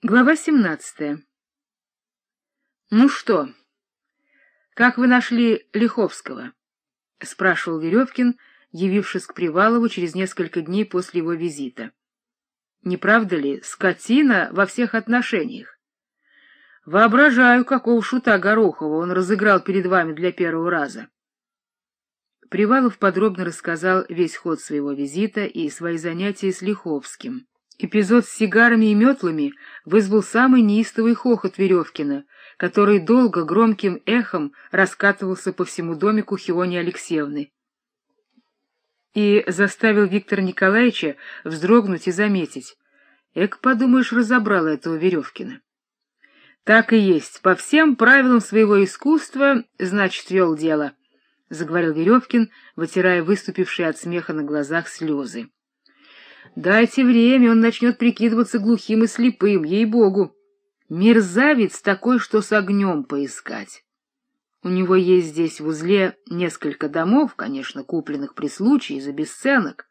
Глава 17. Ну что, как вы нашли Лиховского? спрашивал Веревкин, явившись к Привалову через несколько дней после его визита. Не правда ли, скотина во всех отношениях? Воображаю, какого шута Горохова он разыграл перед вами для первого раза. Привалов подробно рассказал весь ход своего визита и свои занятия с Лиховским. Эпизод с сигарами и метлами вызвал самый неистовый хохот Веревкина, который долго громким эхом раскатывался по всему домику Хиони Алексеевны и заставил Виктора Николаевича вздрогнуть и заметить. Эк, подумаешь, разобрала этого Веревкина. Так и есть, по всем правилам своего искусства, значит, вел дело, — заговорил Веревкин, вытирая выступившие от смеха на глазах слезы. Дайте время, он начнет прикидываться глухим и слепым, ей-богу. Мерзавец такой, что с огнем поискать. У него есть здесь в узле несколько домов, конечно, купленных при случае за бесценок.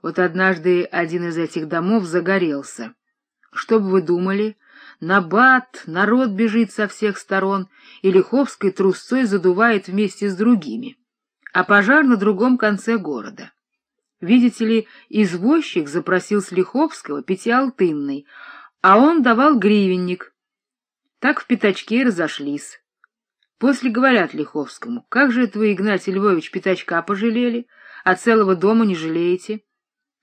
Вот однажды один из этих домов загорелся. Что бы вы думали? Набат, народ бежит со всех сторон, и Лиховской трусцой задувает вместе с другими. А пожар на другом конце города. Видите ли, извозчик запросил с Лиховского пятиалтынный, а он давал гривенник. Так в пятачке разошлись. После говорят Лиховскому, как же это вы, Игнатий Львович, пятачка пожалели, а целого дома не жалеете?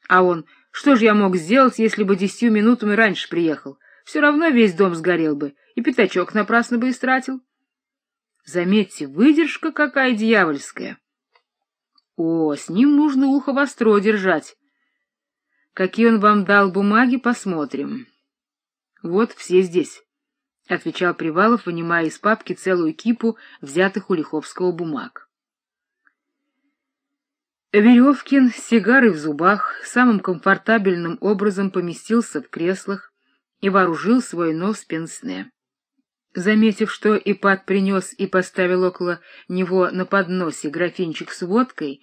А он, что же я мог сделать, если бы десятью минутами раньше приехал? Все равно весь дом сгорел бы, и пятачок напрасно бы истратил. Заметьте, выдержка какая дьявольская. О, с ним нужно ухо востро держать. Какие он вам дал бумаги, посмотрим. Вот все здесь, — отвечал Привалов, вынимая из папки целую кипу взятых у Лиховского бумаг. Веревкин с сигарой в зубах самым комфортабельным образом поместился в креслах и вооружил свой нос пенсне. Заметив, что Ипат принес и поставил около него на подносе графинчик с водкой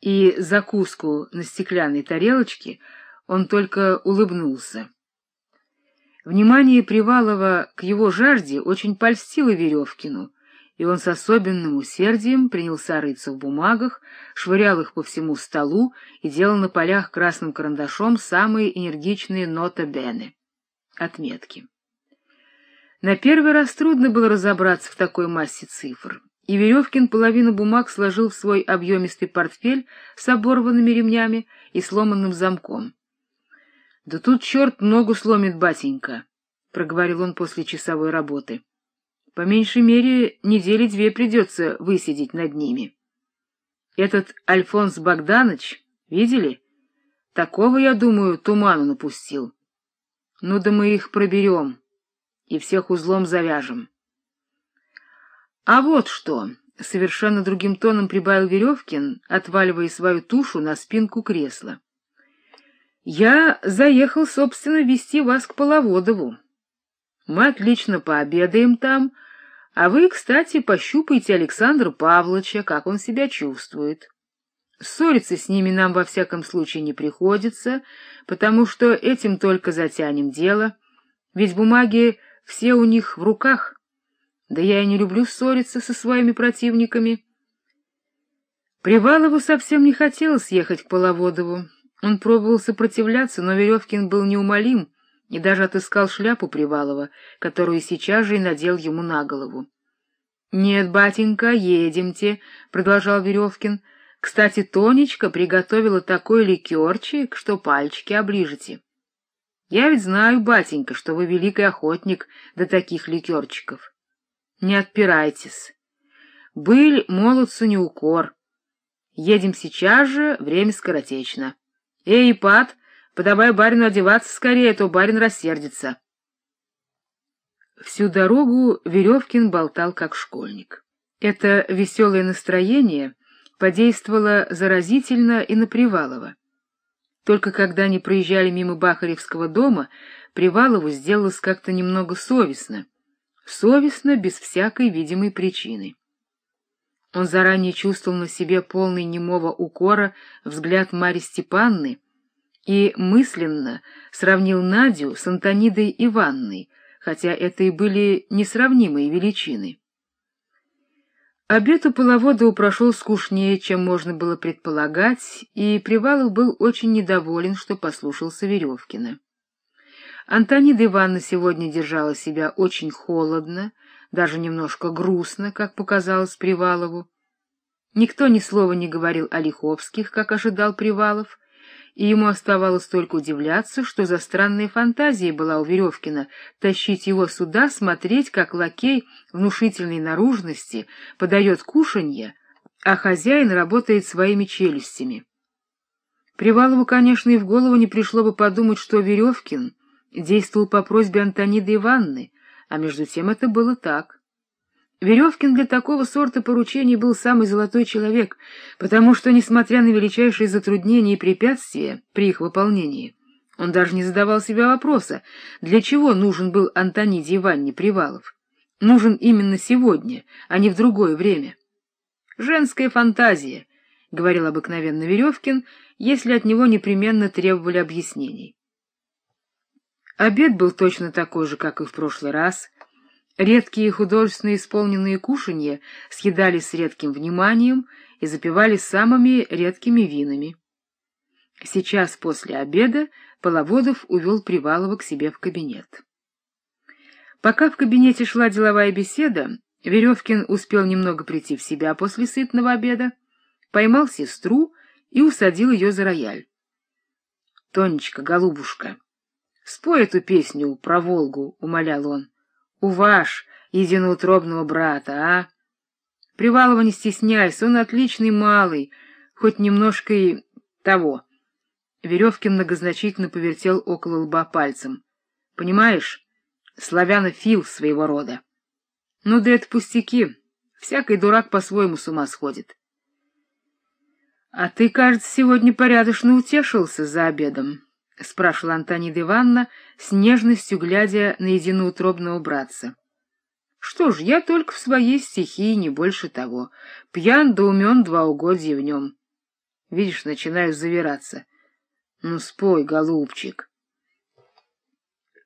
и закуску на стеклянной тарелочке, он только улыбнулся. Внимание Привалова к его жажде очень польстило Веревкину, и он с особенным усердием принялся рыться в бумагах, швырял их по всему столу и делал на полях красным карандашом самые энергичные нота бене — отметки. На первый раз трудно было разобраться в такой массе цифр, и Веревкин половину бумаг сложил в свой объемистый портфель с оборванными ремнями и сломанным замком. — Да тут черт ногу сломит, батенька, — проговорил он после часовой работы. — По меньшей мере недели две придется высидеть над ними. Этот Альфонс Богданович, видели? Такого, я думаю, туману напустил. Ну да мы их проберем и всех узлом завяжем. — А вот что! — совершенно другим тоном прибавил Веревкин, отваливая свою тушу на спинку кресла. — Я заехал, собственно, вести вас к Половодову. Мы отлично пообедаем там, а вы, кстати, пощупайте Александра Павловича, как он себя чувствует. Ссориться с ними нам во всяком случае не приходится, потому что этим только затянем дело, ведь бумаги все у них в руках. Да я и не люблю ссориться со своими противниками. Привалову совсем не хотелось ехать к Половодову. Он пробовал сопротивляться, но Веревкин был неумолим и даже отыскал шляпу Привалова, которую сейчас же и надел ему на голову. — Нет, батенька, едемте, — продолжал Веревкин. — Кстати, Тонечка приготовила такой ликерчик, что пальчики оближете. Я ведь знаю, батенька, что вы великий охотник до таких ликерчиков. Не отпирайтесь. Быль молодцу не укор. Едем сейчас же, время скоротечно. Эй, Пат, подавай барину одеваться скорее, а то барин рассердится. Всю дорогу Веревкин болтал как школьник. Это веселое настроение подействовало заразительно и на Привалова. Только когда они проезжали мимо Бахаревского дома, Привалову сделалось как-то немного совестно. Совестно без всякой видимой причины. Он заранее чувствовал на себе полный немого укора взгляд Марьи Степанны и мысленно сравнил Надю с Антонидой Иванной, хотя это и были несравнимые величины. Обед у Половодова прошел скучнее, чем можно было предполагать, и Привалов был очень недоволен, что послушался Веревкина. Антонида Ивановна сегодня держала себя очень холодно, даже немножко грустно, как показалось Привалову. Никто ни слова не говорил о Лиховских, как ожидал Привалов, и ему оставалось только удивляться, что за странная фантазия была у Веревкина тащить его сюда, смотреть, как лакей внушительной наружности подает кушанье, а хозяин работает своими челюстями. Привалову, конечно, и в голову не пришло бы подумать, что Веревкин действовал по просьбе Антониды Ивановны, а между тем это было так. Веревкин для такого сорта поручений был самый золотой человек, потому что, несмотря на величайшие затруднения и препятствия при их выполнении, он даже не задавал себе вопроса, для чего нужен был Антониде Ивановне Привалов. Нужен именно сегодня, а не в другое время. «Женская фантазия», — говорил обыкновенно Веревкин, если от него непременно требовали объяснений. Обед был точно такой же, как и в прошлый раз. Редкие художественно исполненные кушанья съедались с редким вниманием и запивались самыми редкими винами. Сейчас после обеда Половодов увел Привалова к себе в кабинет. Пока в кабинете шла деловая беседа, Веревкин успел немного прийти в себя после сытного обеда, поймал сестру и усадил ее за рояль. — Тонечка, голубушка! Спой эту песню про Волгу, — умолял он. — У ваш единоутробного брата, а? Привалова не стесняйся, он отличный малый, хоть немножко и того. Веревкин многозначительно повертел около лба пальцем. Понимаешь, славянофил своего рода. Ну да это пустяки, всякий дурак по-своему с ума сходит. А ты, кажется, сегодня порядочно утешился за обедом. — спрашивала Антонида Ивановна, с нежностью глядя на единоутробного братца. — Что ж, я только в своей стихии, не больше того. Пьян да умен два угодья в нем. Видишь, начинаю завираться. Ну, спой, голубчик.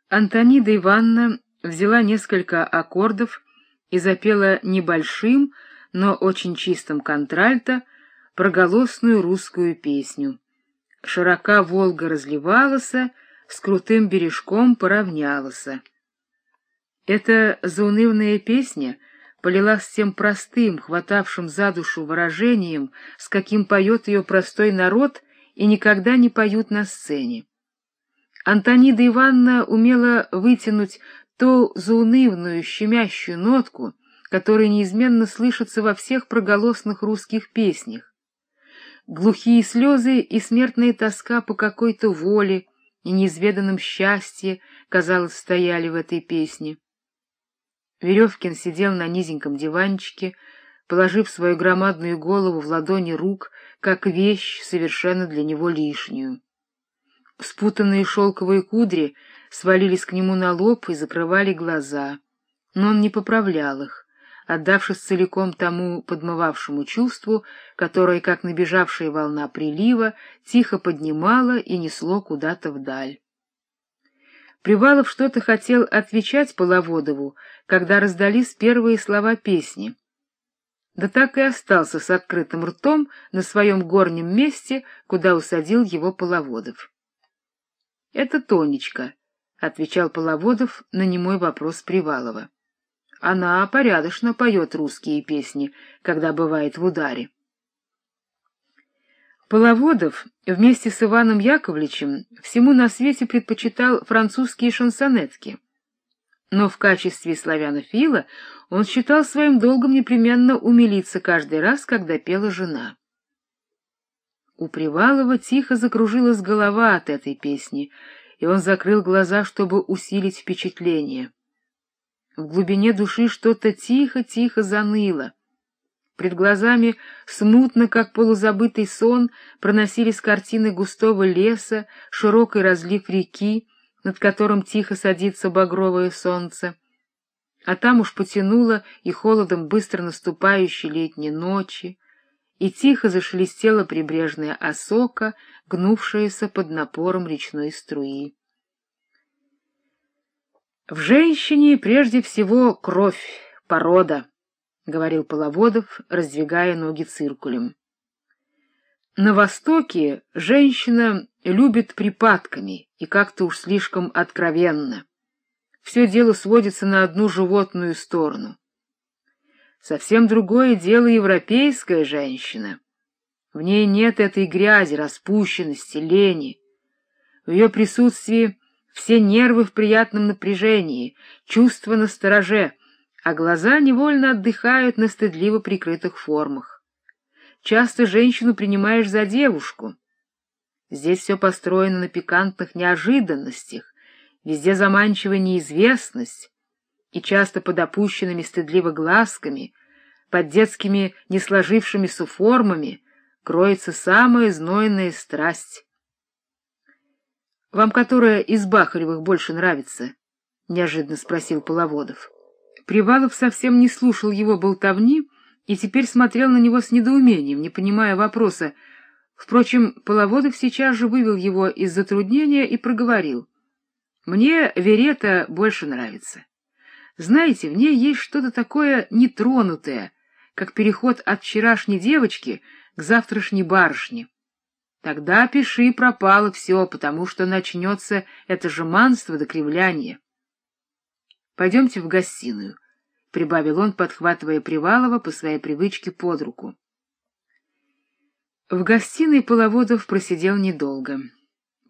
Антонида Ивановна взяла несколько аккордов и запела небольшим, но очень чистым контральто проголосную русскую песню. Широка Волга разливалась, с крутым бережком поравнялась. Эта заунывная песня полилась тем простым, хватавшим за душу выражением, с каким поет ее простой народ и никогда не поют на сцене. Антонида Ивановна умела вытянуть ту заунывную, щемящую нотку, которая неизменно слышится во всех проголосных русских песнях, Глухие слезы и смертная тоска по какой-то воле и неизведанном счастье, казалось, стояли в этой песне. Веревкин сидел на низеньком диванчике, положив свою громадную голову в ладони рук, как вещь, совершенно для него лишнюю. Спутанные шелковые кудри свалились к нему на лоб и закрывали глаза, но он не поправлял их отдавшись целиком тому подмывавшему чувству, которое, как набежавшая волна прилива, тихо поднимало и несло куда-то вдаль. Привалов что-то хотел отвечать Половодову, когда раздались первые слова песни. Да так и остался с открытым ртом на своем горнем месте, куда усадил его Половодов. — Это Тонечка, — отвечал Половодов на немой вопрос Привалова. Она порядочно поет русские песни, когда бывает в ударе. Половодов вместе с Иваном Яковлевичем всему на свете предпочитал французские шансонетки. Но в качестве славянофила он считал своим долгом непременно умилиться каждый раз, когда пела жена. У Привалова тихо закружилась голова от этой песни, и он закрыл глаза, чтобы усилить впечатление. В глубине души что-то тихо-тихо заныло. Пред глазами, смутно, как полузабытый сон, проносились картины густого леса, широкий разлив реки, над которым тихо садится багровое солнце. А там уж потянуло и холодом быстро наступающей летней ночи, и тихо зашелестела прибрежная осока, гнувшаяся под напором речной струи. В женщине прежде всего кровь, порода, — говорил Половодов, раздвигая ноги циркулем. На Востоке женщина любит припадками и как-то уж слишком откровенно. Все дело сводится на одну животную сторону. Совсем другое дело европейская женщина. В ней нет этой грязи, распущенности, лени. В ее присутствии все нервы в приятном напряжении, чувства на стороже, а глаза невольно отдыхают на стыдливо прикрытых формах. Часто женщину принимаешь за девушку. Здесь все построено на пикантных неожиданностях, везде заманчивая неизвестность, и часто под опущенными стыдливо глазками, под детскими несложившимися формами кроется самая знойная страсть. — Вам которая из Бахаревых больше нравится? — неожиданно спросил Половодов. Привалов совсем не слушал его болтовни и теперь смотрел на него с недоумением, не понимая вопроса. Впрочем, Половодов сейчас же вывел его из затруднения и проговорил. — Мне Верета больше нравится. Знаете, в ней есть что-то такое нетронутое, как переход от вчерашней девочки к завтрашней барышне. Тогда пиши пропало все, потому что начнется это жеманство до кривляния. Пойдемте в гостиную, — прибавил он, подхватывая Привалова по своей привычке под руку. В гостиной Половодов просидел недолго.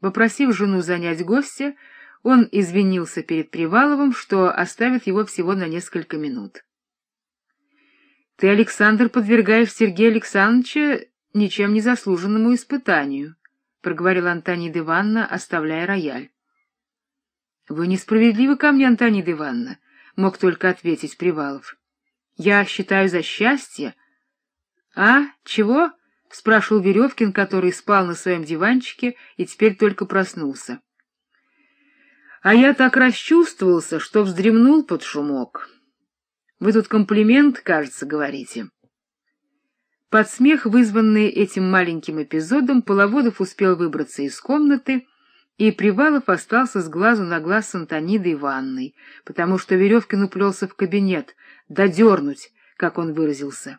Попросив жену занять гостя, он извинился перед Приваловым, что оставит его всего на несколько минут. — Ты, Александр, подвергаешь Сергея Александровича ничем не заслуженному испытанию, — проговорила Антонида Ивановна, оставляя рояль. — Вы несправедливы ко мне, Антонида Ивановна, — мог только ответить Привалов. — Я считаю за счастье. — А, чего? — спрашивал Веревкин, который спал на своем диванчике и теперь только проснулся. — а я так расчувствовался, что вздремнул под шумок. Вы тут комплимент, кажется, говорите. Под смех, вызванный этим маленьким эпизодом, Половодов успел выбраться из комнаты, и Привалов остался с глазу на глаз с Антонидой Ивановной, потому что Веревкин уплелся в кабинет, додернуть, как он выразился.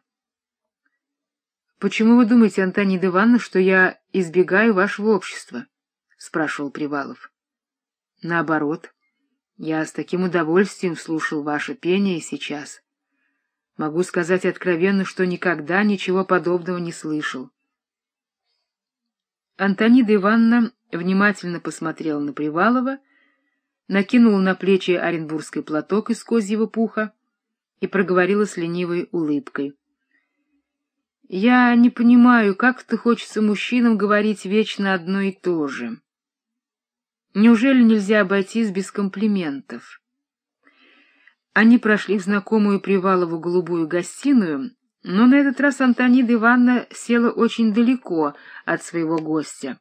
— Почему вы думаете, Антонида Ивановна, что я избегаю вашего общества? — спрашивал Привалов. Наоборот, я с таким удовольствием слушал ваше пение сейчас. Могу сказать откровенно, что никогда ничего подобного не слышал. Антонида Ивановна внимательно посмотрела на Привалова, накинула на плечи оренбургский платок из козьего пуха и проговорила с ленивой улыбкой. — Я не понимаю, как это хочется мужчинам говорить вечно одно и то же. Неужели нельзя обойтись без комплиментов? Они прошли в знакомую Привалову голубую гостиную, но на этот раз Антонида Ивановна села очень далеко от своего гостя.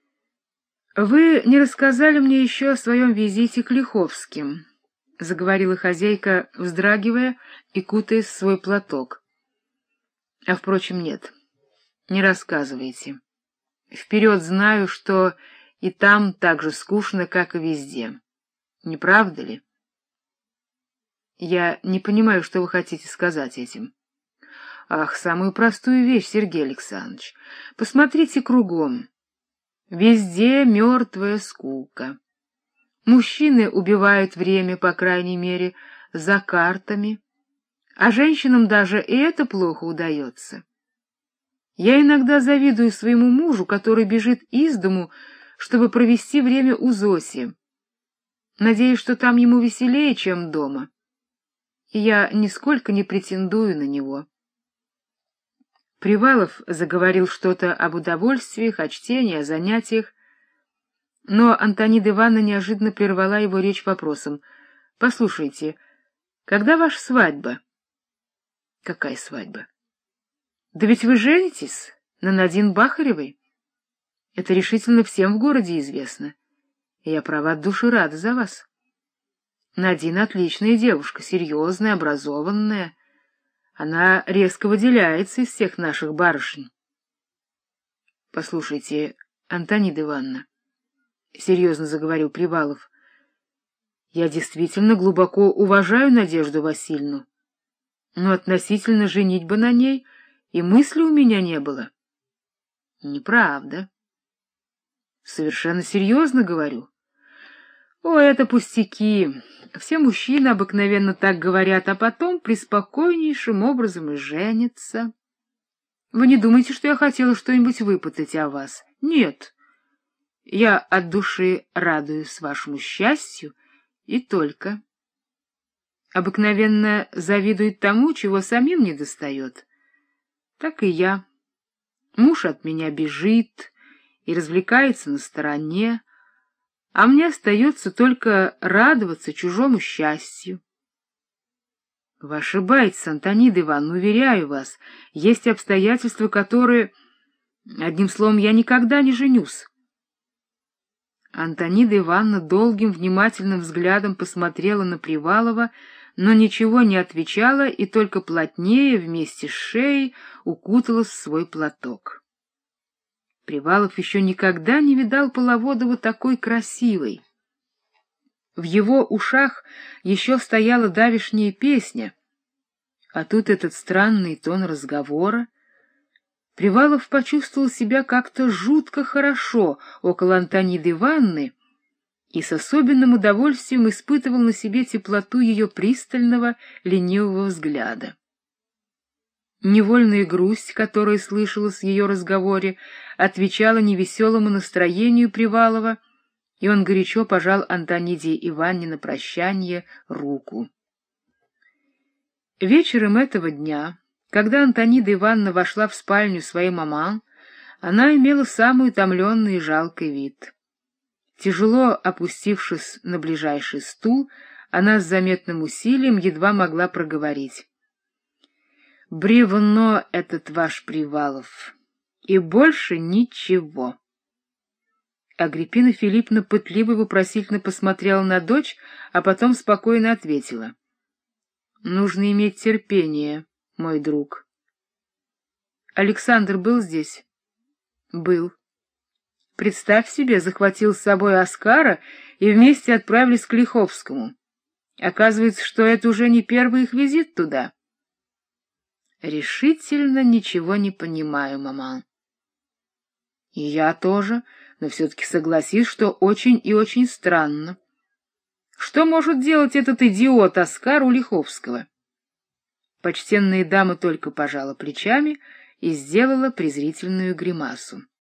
— Вы не рассказали мне еще о своем визите к Лиховским, — заговорила хозяйка, вздрагивая и кутаясь в свой платок. — А, впрочем, нет, не рассказывайте. Вперед знаю, что и там так же скучно, как и везде. Не правда ли? Я не понимаю, что вы хотите сказать этим. Ах, самую простую вещь, Сергей Александрович. Посмотрите кругом. Везде мертвая скука. Мужчины убивают время, по крайней мере, за картами, а женщинам даже и это плохо удается. Я иногда завидую своему мужу, который бежит из дому, чтобы провести время у Зоси. Надеюсь, что там ему веселее, чем дома. И я нисколько не претендую на него. Привалов заговорил что-то об удовольствиях, о чтении, о занятиях, но Антонида Ивановна неожиданно прервала его речь вопросом. — Послушайте, когда ваша свадьба? — Какая свадьба? — Да ведь вы женитесь на Надин Бахаревой. Это решительно всем в городе известно. Я, права, от души рада за вас. Надина отличная девушка, серьезная, образованная. Она резко выделяется из всех наших барышень. — Послушайте, Антонида Ивановна, — серьезно заговорил Привалов, — я действительно глубоко уважаю Надежду Васильевну, но относительно женитьбы на ней и мысли у меня не было. — Неправда. — Совершенно серьезно говорю. — О, это пустяки. Все мужчины обыкновенно так говорят, а потом приспокойнейшим образом и женятся. Вы не думаете, что я хотела что-нибудь выпытать о вас? Нет. Я от души радуюсь вашему счастью и только. Обыкновенно завидует тому, чего самим не достает. Так и я. Муж от меня бежит и развлекается на стороне, а мне остается только радоваться чужому счастью. — Вы ошибаетесь, Антонида Ивановна, уверяю вас, есть обстоятельства, которые... Одним словом, я никогда не женюсь. Антонида Ивановна долгим внимательным взглядом посмотрела на Привалова, но ничего не отвечала и только плотнее вместе с шеей укуталась в свой платок. Привалов еще никогда не видал Половодову такой красивой. В его ушах еще стояла давишняя песня, а тут этот странный тон разговора. Привалов почувствовал себя как-то жутко хорошо около Антониды Ивановны и с особенным удовольствием испытывал на себе теплоту ее пристального, ленивого взгляда. Невольная грусть, которая слышалась в ее разговоре, отвечала невеселому настроению Привалова, и он горячо пожал Антониде Ивановне на прощание руку. Вечером этого дня, когда Антонида Ивановна вошла в спальню своей маман, она имела самый утомленный и жалкий вид. Тяжело опустившись на ближайший стул, она с заметным усилием едва могла проговорить. — Бревно этот ваш Привалов, и больше ничего. Агриппина Филипповна пытливо вопросительно посмотрела на дочь, а потом спокойно ответила. — Нужно иметь терпение, мой друг. — Александр был здесь? — Был. Представь себе, захватил с собой Оскара и вместе отправились к Лиховскому. Оказывается, что это уже не первый их визит туда. Решительно ничего не понимаю, мама. И я тоже, но все-таки согласись, что очень и очень странно. Что может делать этот идиот Оскар у Лиховского? Почтенная дама только пожала плечами и сделала презрительную гримасу.